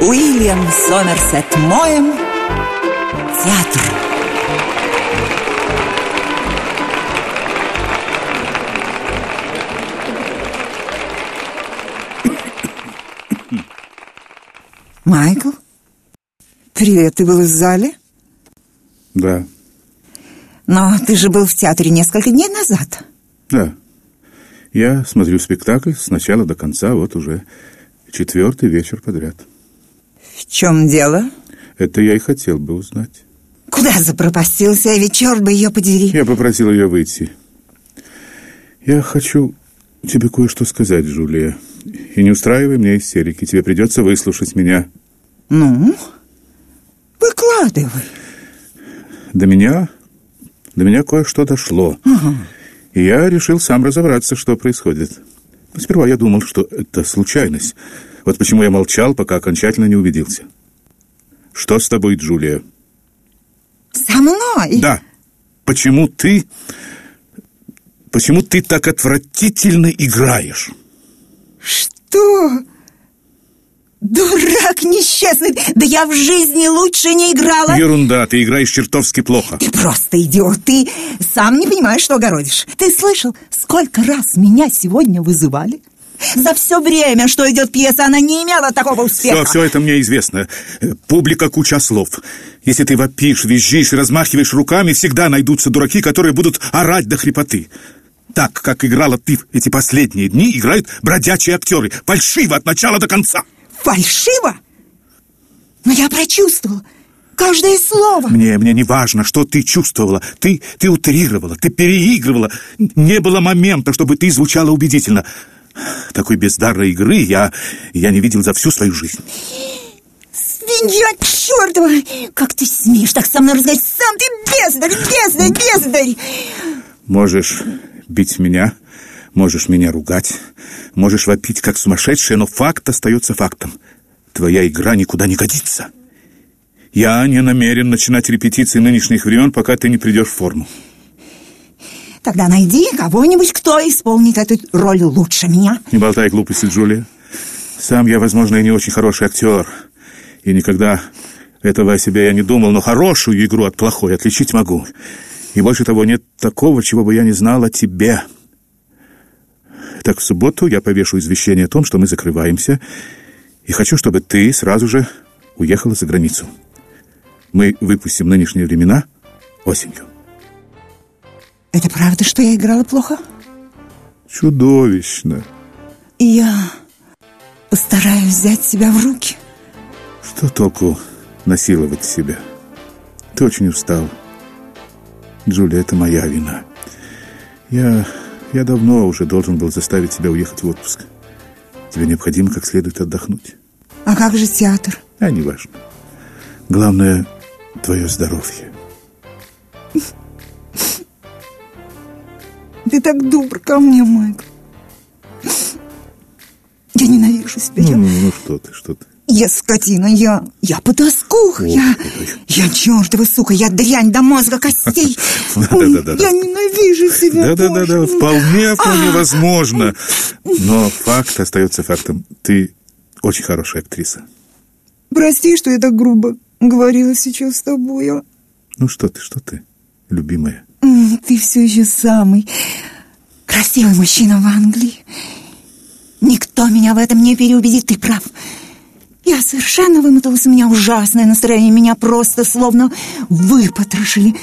Уильям Сомерсет Моем Театр Майкл? Привет, ты был в зале? Да. Но ты же был в театре несколько дней назад. Да. Я смотрю спектакль с начала до конца, вот уже четвертый вечер подряд. В чем дело? Это я и хотел бы узнать. Куда запропастился, ведь черт бы ее подери. Я попросил ее выйти. Я хочу тебе кое-что сказать, Джулия. И не устраивай мне истерики. Тебе придется выслушать меня. Ну, выкладывай. До меня, до меня кое-что дошло. Ага. И я решил сам разобраться, что происходит. Но сперва я думал, что это случайность. Вот почему я молчал, пока окончательно не убедился. Что с тобой, Джулия? Со мной? Да. Почему ты... Почему ты так отвратительно играешь? Что? Дурак несчастный! Да я в жизни лучше не играла! Ерунда, ты играешь чертовски плохо. Ты просто идиот, ты сам не понимаешь, что огородишь. Ты слышал, сколько раз меня сегодня вызывали? За все время, что идет пьеса, она не имела такого успеха. Все, все это мне известно. Э, Публика куча слов. Если ты вопишь, визжишь, размахиваешь руками, всегда найдутся дураки, которые будут орать до хрипоты. Так, как играла ты в эти последние дни, играют бродячие актеры. Фальшиво от начала до конца. Фальшиво? Но я прочувствовала каждое слово. Мне, мне не важно, что ты чувствовала. Ты, ты утрировала, ты переигрывала. Не было момента, чтобы ты звучала убедительно. Такой бездарной игры я, я не видел за всю свою жизнь. Свинья чертова! Как ты смеешь так со мной разговаривать? Сам ты бездарь, бездарь, бездарь! Можешь бить меня, можешь меня ругать, можешь вопить как сумасшедшая, но факт остается фактом. Твоя игра никуда не годится. Я не намерен начинать репетиции нынешних времен, пока ты не придешь в форму. Тогда найди кого-нибудь, кто исполнит эту роль лучше меня. Не болтай глупости, Джулия. Сам я, возможно, и не очень хороший актер. И никогда этого о себе я не думал, но хорошую игру от плохой отличить могу. И больше того, нет такого, чего бы я не знал о тебе. Так в субботу я повешу извещение о том, что мы закрываемся, и хочу, чтобы ты сразу же уехала за границу. Мы выпустим нынешние времена осенью. Это правда, что я играла плохо? Чудовищно. И я постараюсь взять себя в руки. Что толку насиловать себя? Ты очень устал. Джулия, это моя вина. Я, я давно уже должен был заставить тебя уехать в отпуск. Тебе необходимо как следует отдохнуть. А как же театр? А, не важно. Главное, твое здоровье. Ты так добр ко мне, Майкл. Я ненавижу себя. Ну, я, ну, ну, что ты, что ты? я скотина, я, я потаскух, я, я чертова сука, я дрянь до мозга костей. Я ненавижу себя. Мой. вполне, вполне А, возможно. Но факт остается фактом. Ты очень хорошая актриса. Прости, что я так грубо говорила сейчас с тобой. а. Ну что ты, что ты, любимая? Ты все еще самый красивый мужчина в Англии. Никто меня в этом не переубедит, ты прав. Я совершенно вымоталась, у меня ужасное настроение, меня просто словно выпотрошили.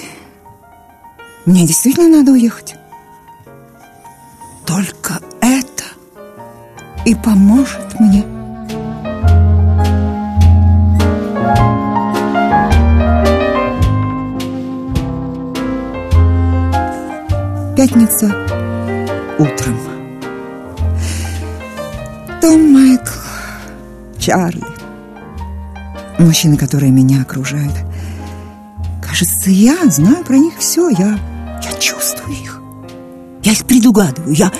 Мне действительно надо уехать. Только это и поможет мне. Пятница утром. Том Майкл, Чарли, мужчины, которые меня окружают. Кажется, я знаю про них все. Я, я чувствую их. Я их предугадываю. Я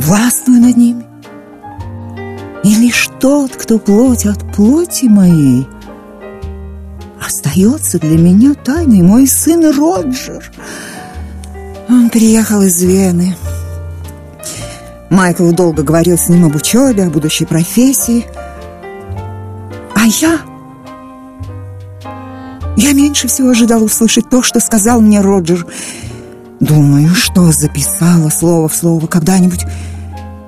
властвую над ними. И лишь тот, кто плоть от плоти моей, остается для меня тайной мой сын Роджер. Он приехал из Вены. Майкл долго говорил с ним об учебе, о будущей профессии. А я... Я меньше всего ожидала услышать то, что сказал мне Роджер. Думаю, что записала слово в слово когда-нибудь.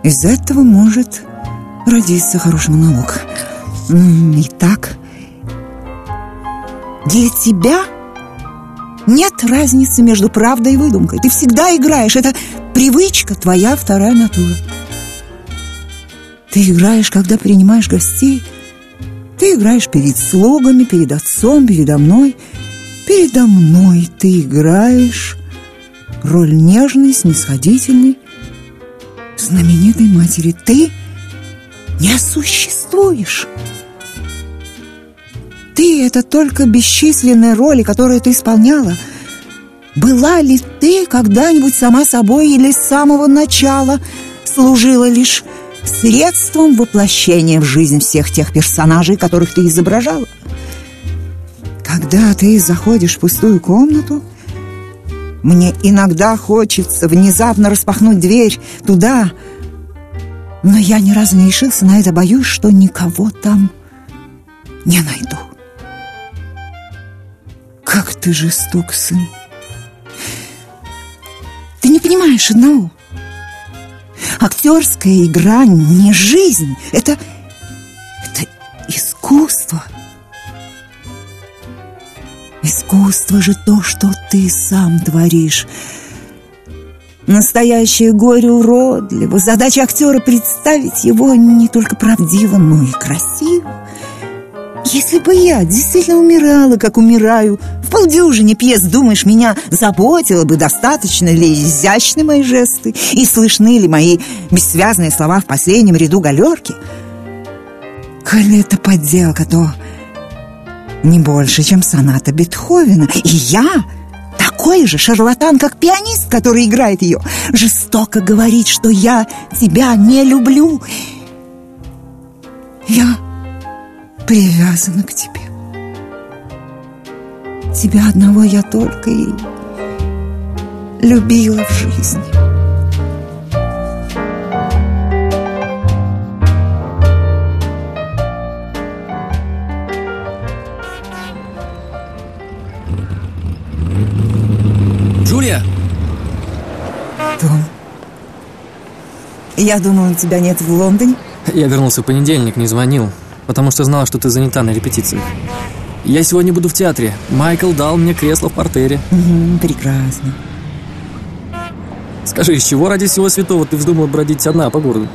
Из этого может родиться хороший монолог. Итак, для тебя нет разницы между правдой и выдумкой. Ты всегда играешь. Это привычка, твоя вторая натура. Ты играешь, когда принимаешь гостей. Ты играешь перед слугами, перед отцом, передо мной. Передо мной ты играешь роль нежной, снисходительной, знаменитой матери. Ты не существуешь. Ты — это только бесчисленные роли, которые ты исполняла. Была ли ты когда-нибудь сама собой или с самого начала служила лишь средством воплощения в жизнь всех тех персонажей, которых ты изображала? Когда ты заходишь в пустую комнату, мне иногда хочется внезапно распахнуть дверь туда, но я ни разу не решился на это, боюсь, что никого там не найду. Ты жесток, сын. Ты не понимаешь одного. Актерская игра не жизнь. Это, это искусство. Искусство же то, что ты сам творишь. Настоящее горе уродливо. Задача актера представить его не только правдиво, но и красиво. Если бы я действительно умирала, как умираю, полдюжине пьес, думаешь, меня заботило бы, достаточно ли изящны мои жесты и слышны ли мои бессвязные слова в последнем ряду галерки? Коли это подделка, то не больше, чем соната Бетховена. И я такой же шарлатан, как пианист, который играет ее. Жестоко говорить, что я тебя не люблю. Я привязана к тебе. Тебя одного я только и любила в жизни. Джулия! Том, я думала, тебя нет в Лондоне. Я вернулся в понедельник, не звонил потому что знал, что ты занята на репетициях. Я сегодня буду в театре. Майкл дал мне кресло в портере. Угу, прекрасно. Скажи, из чего ради всего святого ты вздумала бродить одна по городу?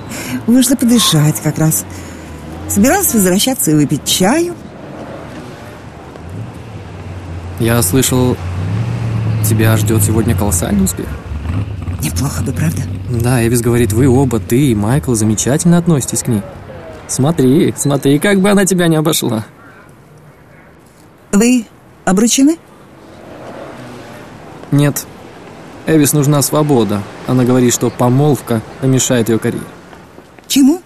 Вышла подышать как раз. Собиралась возвращаться и выпить чаю. Я слышал, тебя ждет сегодня колоссальный успех. Неплохо бы, правда? Да, Эвис говорит, вы оба, ты и Майкл, замечательно относитесь к ней. Смотри, смотри, как бы она тебя не обошла. Вы обручены? Нет. Эвис нужна свобода. Она говорит, что помолвка помешает ее карьере. Чему?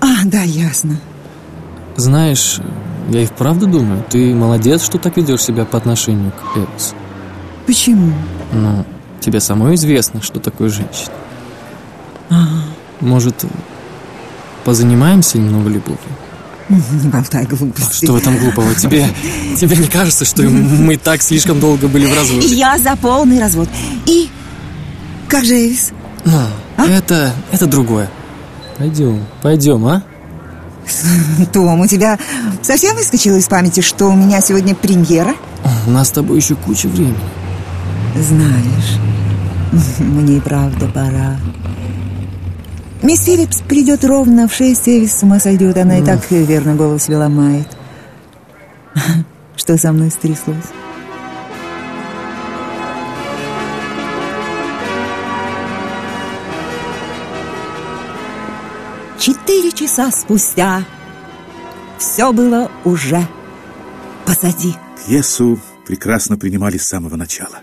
А, да, ясно. Знаешь, я и вправду думаю, ты молодец, что так ведешь себя по отношению к Эвис. Почему? Ну, тебе самой известно, что такое женщина. Ага. Может, Позанимаемся немного любовью? Не болтай глупости. А что в этом глупого? Тебе, тебе не кажется, что мы так слишком долго были в разводе? Я за полный развод. И как же Эвис? Ну, а? это, это другое. Пойдем, пойдем, а? Том, у тебя совсем выскочило из памяти, что у меня сегодня премьера? У нас с тобой еще куча времени. Знаешь, мне и правда пора. Мисс Филлипс придет ровно в шесть, Эвис с ума сойдет. Она и так верно голос ломает. Что со мной стряслось? Четыре часа спустя все было уже позади. Пьесу прекрасно принимали с самого начала.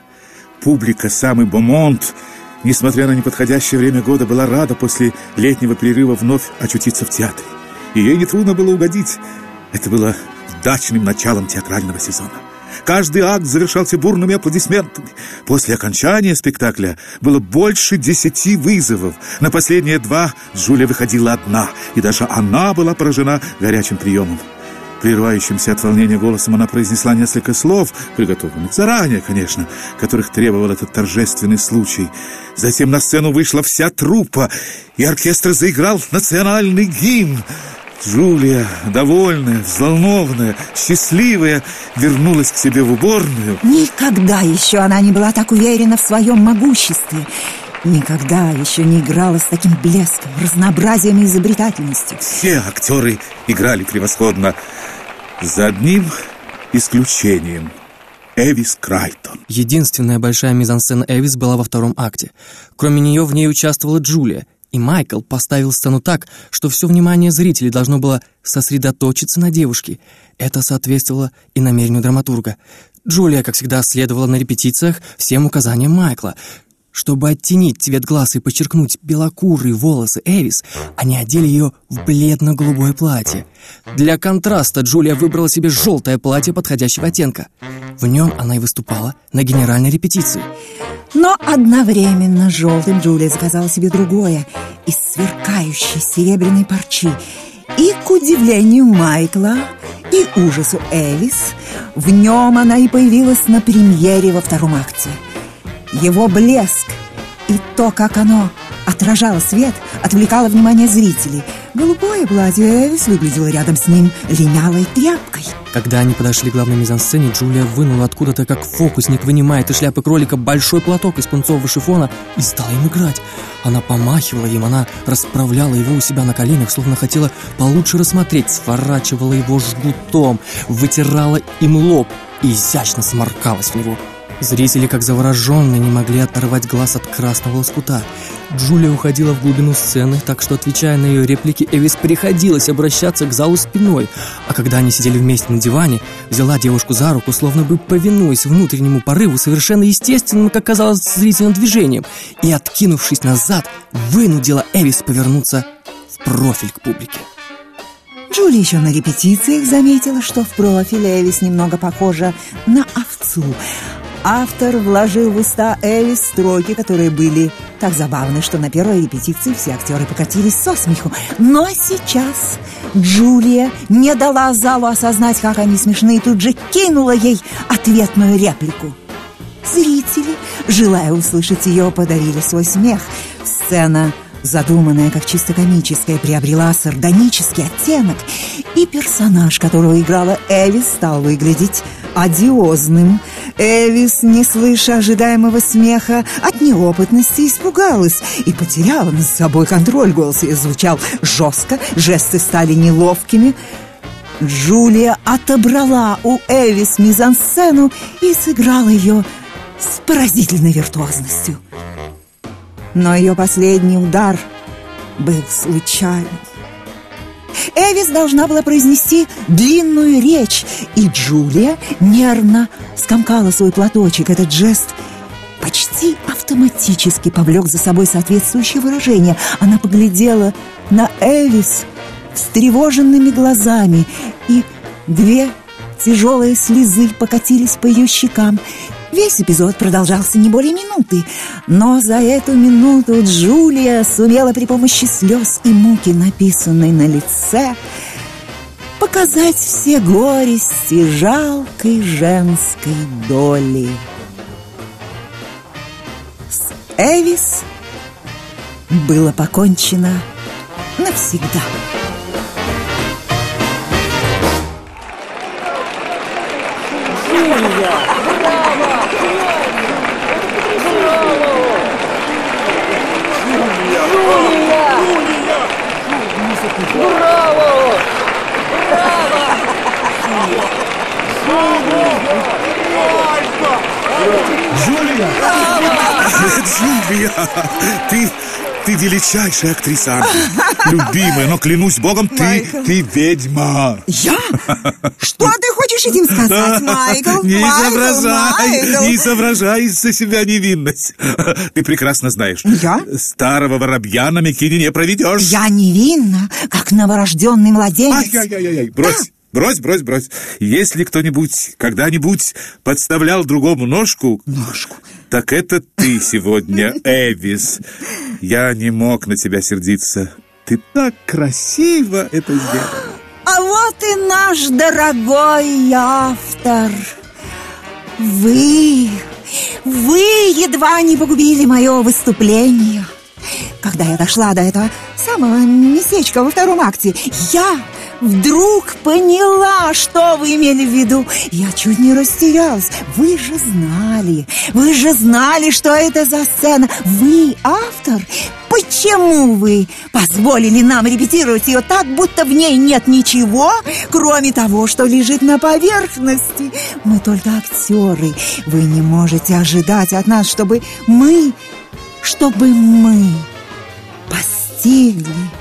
Публика, самый бомонд несмотря на неподходящее время года, была рада после летнего перерыва вновь очутиться в театре. И ей нетрудно было угодить. Это было удачным началом театрального сезона. Каждый акт завершался бурными аплодисментами. После окончания спектакля было больше десяти вызовов. На последние два Жуля выходила одна, и даже она была поражена горячим приемом. Прерывающимся от волнения голосом она произнесла несколько слов, приготовленных заранее, конечно, которых требовал этот торжественный случай. Затем на сцену вышла вся труппа, и оркестр заиграл национальный гимн. Джулия, довольная, взволнованная, счастливая, вернулась к себе в уборную. Никогда еще она не была так уверена в своем могуществе. Никогда еще не играла с таким блеском, разнообразием и изобретательностью. Все актеры играли превосходно, за одним исключением. Эвис Крайтон. Единственная большая мизансцена Эвис была во втором акте. Кроме нее в ней участвовала Джулия, и Майкл поставил сцену так, что все внимание зрителей должно было сосредоточиться на девушке. Это соответствовало и намерению драматурга. Джулия, как всегда, следовала на репетициях всем указаниям Майкла. Чтобы оттенить цвет глаз и подчеркнуть белокурые волосы Эвис, они одели ее в бледно-голубое платье. Для контраста Джулия выбрала себе желтое платье подходящего оттенка. В нем она и выступала на генеральной репетиции. Но одновременно желтым Джулия заказала себе другое из сверкающей серебряной парчи. И, к удивлению Майкла и ужасу Элис, в нем она и появилась на премьере во втором акте. Его блеск и то, как оно отражало свет, отвлекало внимание зрителей. Голубое платье Элис выглядело рядом с ним линялой тряпкой. Когда они подошли к главной мизансцене, Джулия вынула откуда-то, как фокусник вынимает из шляпы кролика большой платок из пунцового шифона и стала им играть. Она помахивала им, она расправляла его у себя на коленях, словно хотела получше рассмотреть, сворачивала его жгутом, вытирала им лоб и изящно сморкалась в него. Зрители, как завороженные, не могли оторвать глаз от красного лоскута. Джулия уходила в глубину сцены, так что, отвечая на ее реплики, Эвис приходилось обращаться к залу спиной. А когда они сидели вместе на диване, взяла девушку за руку, словно бы повинуясь внутреннему порыву, совершенно естественным, как казалось, зрительным движением, и, откинувшись назад, вынудила Эвис повернуться в профиль к публике. Джулия еще на репетициях заметила, что в профиле Эвис немного похожа на овцу, Автор вложил в уста Элис строки, которые были так забавны, что на первой репетиции все актеры покатились со смеху. Но сейчас Джулия не дала залу осознать, как они смешны, и тут же кинула ей ответную реплику. Зрители, желая услышать ее, подавили свой смех. Сцена задуманная как чисто комическая, приобрела сардонический оттенок, и персонаж, которого играла Элис, стал выглядеть одиозным. Эвис, не слыша ожидаемого смеха, от неопытности испугалась и потеряла над собой контроль. Голос ее звучал жестко, жесты стали неловкими. Джулия отобрала у Эвис мизансцену и сыграла ее с поразительной виртуозностью. Но ее последний удар был случайным. Эвис должна была произнести длинную речь, и Джулия нервно скомкала свой платочек. Этот жест почти автоматически повлек за собой соответствующее выражение. Она поглядела на Эвис встревоженными глазами, и две тяжелые слезы покатились по ее щекам. Весь эпизод продолжался не более минуты, но за эту минуту Джулия сумела при помощи слез и муки, написанной на лице, показать все горести жалкой женской доли. С Эвис было покончено навсегда. Джулия! Джулия! Ты, ты величайшая актриса. Любимая, но клянусь богом, ты, Майкл. ты ведьма. Я? Что ты хочешь этим сказать, Майкл? Не Майкл, изображай, Майкл. не изображай из-за себя невинность. Ты прекрасно знаешь. Я? Старого воробья на Микине не проведешь. Я невинна, как новорожденный младенец. Ай-яй-яй-яй, брось. Брось, брось, брось. Если кто-нибудь когда-нибудь подставлял другому ножку, Ножку. Так это ты сегодня, Эвис. Я не мог на тебя сердиться. Ты так красиво это сделала. А вот и наш дорогой автор. Вы, вы едва не погубили мое выступление. Когда я дошла до этого самого местечка во втором акте, я вдруг поняла, что вы имели в виду. Я чуть не растерялась. Вы же знали, вы же знали, что это за сцена. Вы автор. Почему вы позволили нам репетировать ее так, будто в ней нет ничего, кроме того, что лежит на поверхности? Мы только актеры. Вы не можете ожидать от нас, чтобы мы, чтобы мы постигли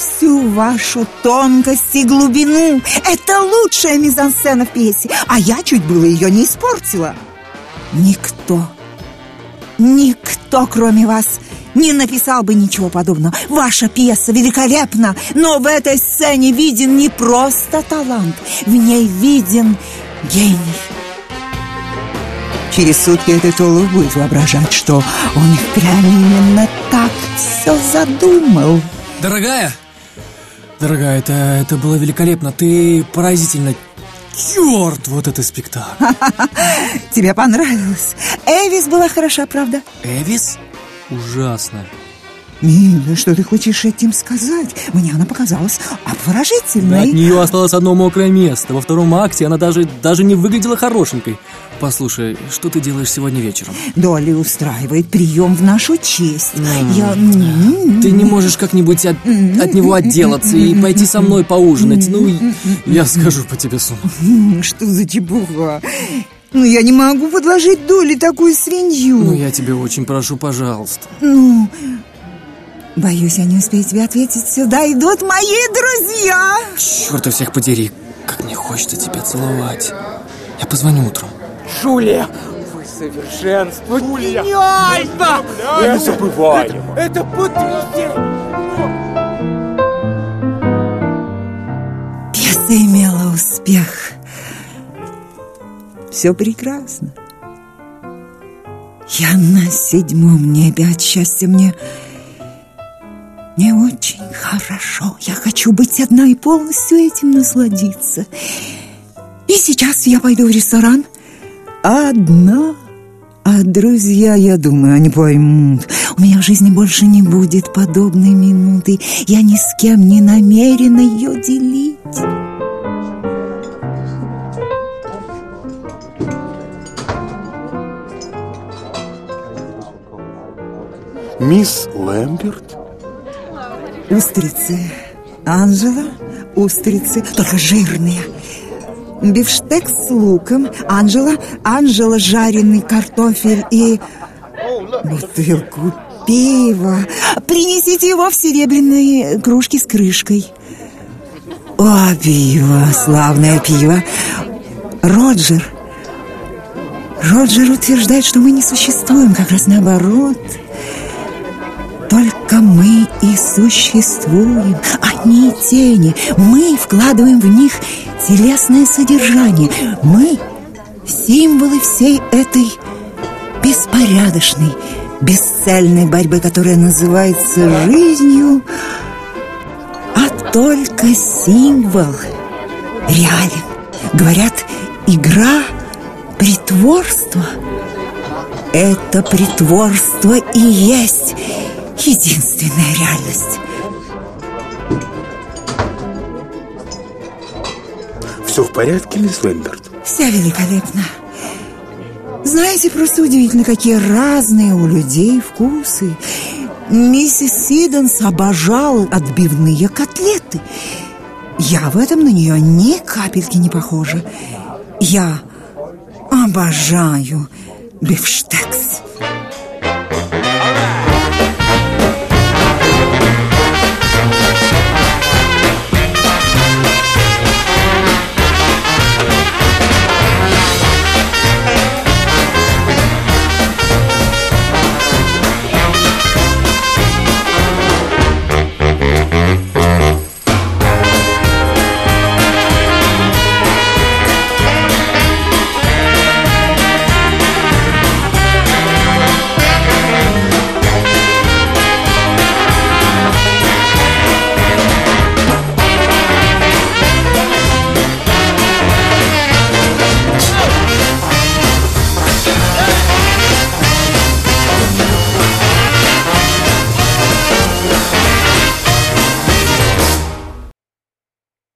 всю вашу тонкость и глубину. Это лучшая мизансцена в пьесе, а я чуть было ее не испортила. Никто, никто, кроме вас, не написал бы ничего подобного. Ваша пьеса великолепна, но в этой сцене виден не просто талант, в ней виден гений. Через сутки этот Олух будет воображать, что он их прямо именно так все задумал. Дорогая, дорогая, это, это было великолепно. Ты поразительно. Черт, вот это спектакль. Тебе понравилось. Эвис была хороша, правда? Эвис? Ужасно. Милая, что ты хочешь этим сказать? Мне она показалась обворожительной. От нее осталось одно мокрое место. Во втором акте она даже, даже не выглядела хорошенькой. Послушай, что ты делаешь сегодня вечером? Долли устраивает прием в нашу честь. М. Я... Ты не можешь как-нибудь от, от него отделаться и пойти со мной поужинать? Ну, я скажу по тебе с ума. М, Что за чепуха? Ну, я не могу подложить Долли такую свинью. Ну, я тебя очень прошу, пожалуйста. Ну, боюсь, я не успею тебе ответить. Сюда идут мои друзья. Черт всех подери, как мне хочется тебя целовать. Я позвоню утром. Жулия, вы совершенство. Жулия, Гениально! незабываемо. Это потрясение. Пьеса имела успех. Все прекрасно. Я на седьмом небе от счастья мне... Мне очень хорошо. Я хочу быть одна и полностью этим насладиться. И сейчас я пойду в ресторан одна. А друзья, я думаю, они поймут. У меня в жизни больше не будет подобной минуты. Я ни с кем не намерена ее делить. Мисс Лэмберт? Устрицы. Анжела, устрицы, только жирные. Бифштекс с луком. Анжела, Анжела, жареный картофель и бутылку пива. Принесите его в серебряной кружке с крышкой. О, пиво, славное пиво. Роджер. Роджер утверждает, что мы не существуем, как раз наоборот. Только мы и существуем. Они тени. Мы вкладываем в них телесное содержание. Мы символы всей этой беспорядочной, бесцельной борьбы, которая называется жизнью, а только символ реален. Говорят, игра – притворство. Это притворство и есть единственная реальность. Все в порядке, мисс Лэмберт? Вся великолепна. Знаете, просто удивительно, какие разные у людей вкусы. Миссис Сиденс обожала отбивные котлеты. Я в этом на нее ни капельки не похожа. Я обожаю бифштекс.